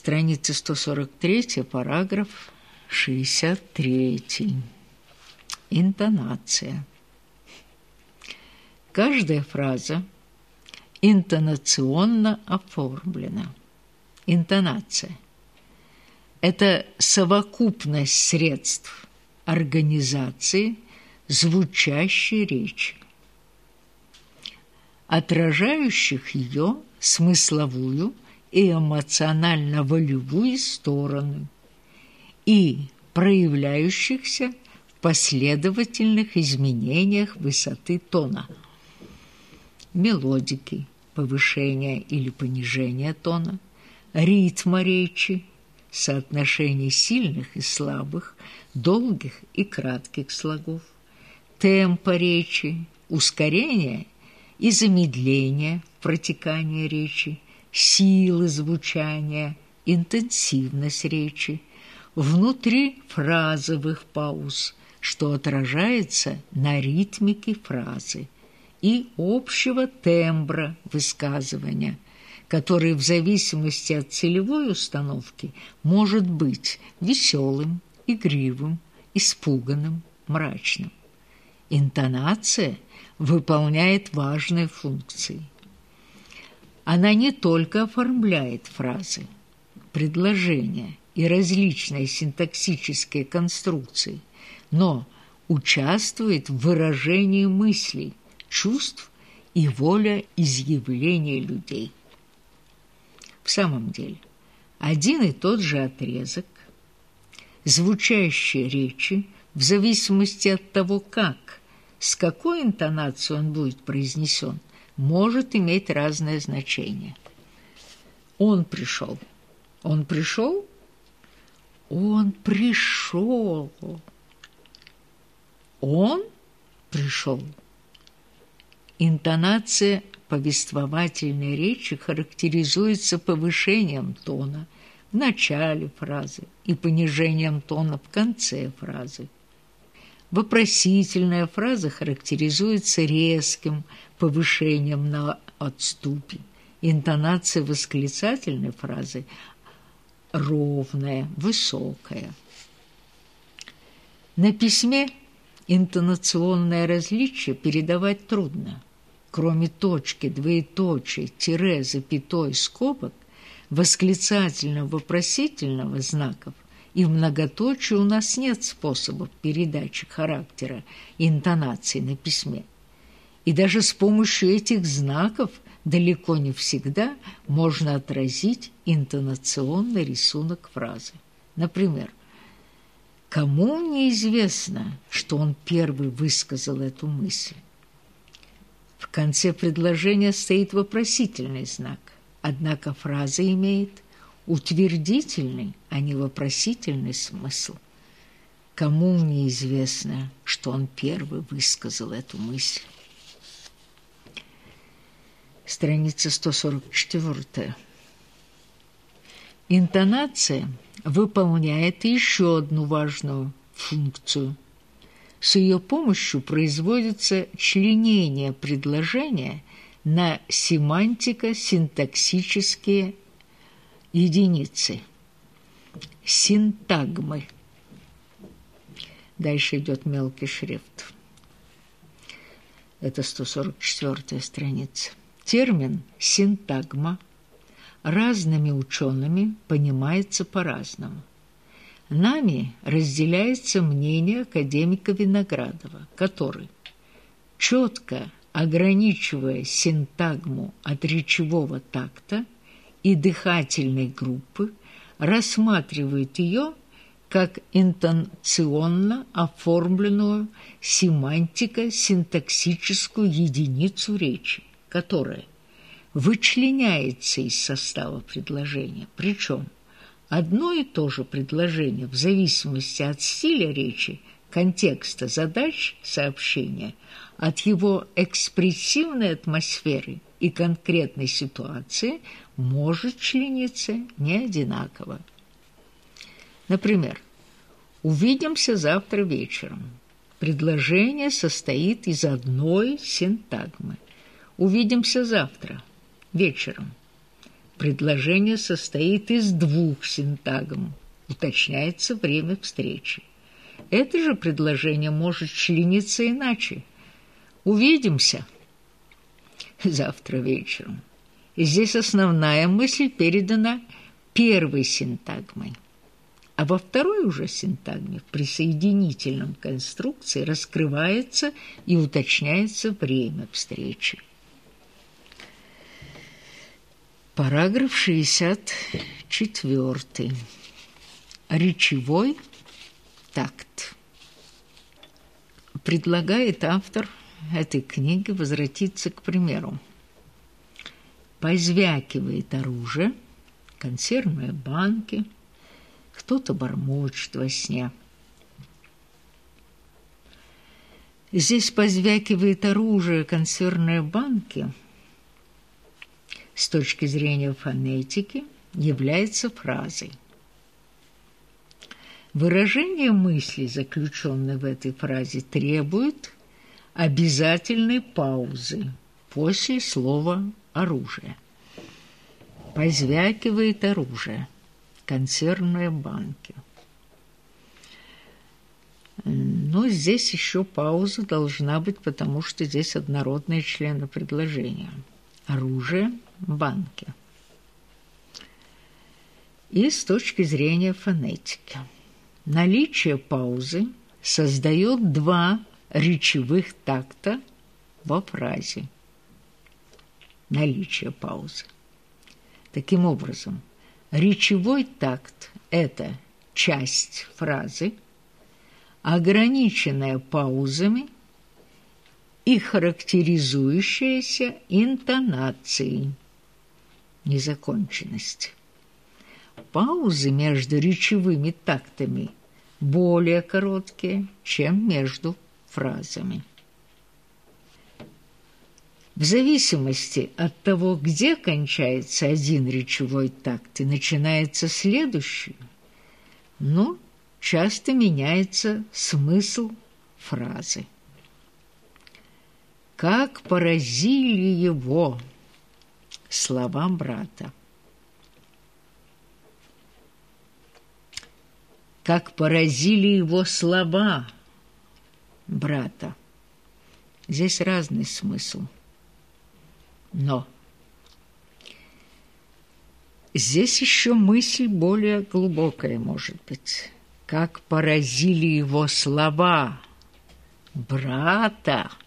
Страница 143, параграф 63. Интонация. Каждая фраза интонационно оформлена. Интонация – это совокупность средств организации звучащей речи, отражающих ее смысловую и эмоционально-волевую стороны и проявляющихся в последовательных изменениях высоты тона, мелодики, повышения или понижения тона, ритма речи, соотношение сильных и слабых, долгих и кратких слогов, темпа речи, ускорения и замедления в протекании речи, силы звучания, интенсивность речи, внутри фразовых пауз, что отражается на ритмике фразы, и общего тембра высказывания, который в зависимости от целевой установки может быть веселым, игривым, испуганным, мрачным. Интонация выполняет важные функции. Она не только оформляет фразы, предложения и различные синтаксические конструкции, но участвует в выражении мыслей, чувств и воля изъявления людей. В самом деле, один и тот же отрезок звучащей речи в зависимости от того, как, с какой интонацией он будет произнесен, может иметь разное значение. Он пришел. Он пришел? Он пришел. Он пришел. Интонация повествовательной речи характеризуется повышением тона в начале фразы и понижением тона в конце фразы. Вопросительная фраза характеризуется резким повышением на отступе. Интонация восклицательной фразы ровная, высокая. На письме интонационное различие передавать трудно. Кроме точки, двоеточия, тире, запятой, скобок, восклицательно-вопросительного знаков и в многоточии у нас нет способов передачи характера и интонации на письме. И даже с помощью этих знаков далеко не всегда можно отразить интонационный рисунок фразы. Например, кому неизвестно, что он первый высказал эту мысль? В конце предложения стоит вопросительный знак, однако фраза имеет – утвердительный, а не вопросительный смысл. Кому мне известно, что он первый высказал эту мысль? Страница 144. Интонация выполняет еще одну важную функцию. С ее помощью производится членение предложения на семантико-синтаксические единицы, синтагмы. Дальше идет мелкий шрифт. Это 144 страница. Термин «синтагма» разными учеными понимается по-разному. Нами разделяется мнение академика Виноградова, который, четко ограничивая синтагму от речевого такта, и дыхательной группы рассматривают ее как интонационно оформленную семантико-синтаксическую единицу речи, которая вычленяется из состава предложения. Причем одно и то же предложение в зависимости от стиля речи, контекста задач сообщения, от его экспрессивной атмосферы и конкретной ситуации – может члениться не одинаково. Например, «Увидимся завтра вечером». Предложение состоит из одной синтагмы. «Увидимся завтра вечером». предложение состоит из двух синтагм. Уточняется время встречи. Это же предложение может члениться иначе. Увидимся завтра вечером. Здесь основная мысль передана первой синтагмой. А во второй уже синтагме в присоединительном конструкции раскрывается и уточняется время встречи. Параграф 64. Речевой такт. Предлагает автор этой книги возвратиться к примеру. Позвякивает оружие, консервные банки – кто-то бормочет во сне. Здесь позвякивает оружие консервные банки. С точки зрения фонетики является фразой. Выражение мысли, заключенной в этой фразе, требует обязательной паузы после слова «оружие». Позвякивает оружие консервные банки. Но здесь еще пауза должна быть, потому что здесь однородные члены предложения. Оружие, банки. И с точки зрения фонетики. Наличие паузы создает два речевых такта во фразе. Наличие паузы. Таким образом, Речевой такт – это часть фразы, ограниченная паузами и характеризующаяся интонацией. Незаконченность. Паузы между речевыми тактами более короткие, чем между фразами. В зависимости от того, где кончается один речевой такт и начинается следующий, но часто меняется смысл фразы. Как поразили его слова брата. Как поразили его слова брата. Здесь разный смысл – но здесь еще мысль более глубокая может быть. Как поразили его слова брата –